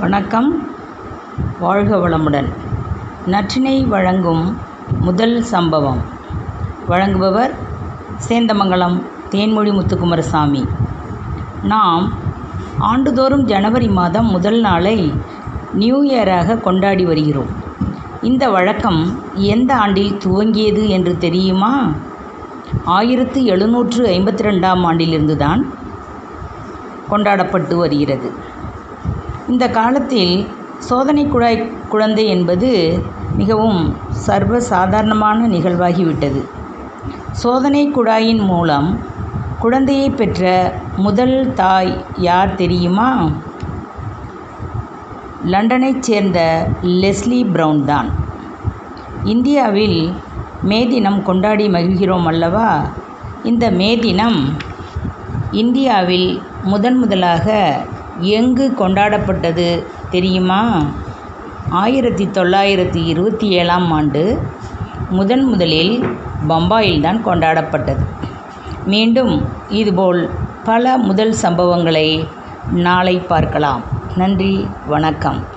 வணக்கம். வாழ்க வளமுடன். நற்றினை வழங்கும் முதல் சம்பவம். வழங்குபவர் சேந்தமங்கலம் தேன்மொழி முத்துக்குமாரசாமி. நாம் ஆண்டுதோறும் ஜனவரி மாதம் முதல் நாளை நியூ இயராக கொண்டாடி வருகிறோம். இந்த வழக்கம் எந்த ஆண்டில் துவங்கியது என்று தெரியுமா? ஆயிரத்து எழுநூற்று ஐம்பத்தி ரெண்டாம் ஆண்டிலிருந்து தான் கொண்டாடப்பட்டு வருகிறது. இந்த காலத்தில் சோதனை குழாய் குழந்தை என்பது மிகவும் சர்வ சாதாரணமான நிகழ்வாகிவிட்டது. சோதனை குழாயின் மூலம் குழந்தையை பெற்ற முதல் தாய் யார் தெரியுமா? லண்டனைச் சேர்ந்த லெஸ்லி ப்ரவுன் தான். இந்தியாவில் மே தினம் கொண்டாடி மகிழ்கிறோம் அல்லவா? இந்த மே தினம் இந்தியாவில் முதன் முதலாக எங்கு கொண்டாடப்பட்டது தெரியுமா? ஆயிரத்தி தொள்ளாயிரத்தி இருபத்தி ஏழாம் ஆண்டு முதன் முதலில் பம்பாயில்தான் கொண்டாடப்பட்டது. மீண்டும் இதுபோல் பல முதல் சம்பவங்களை நாளை பார்க்கலாம். நன்றி வணக்கம்.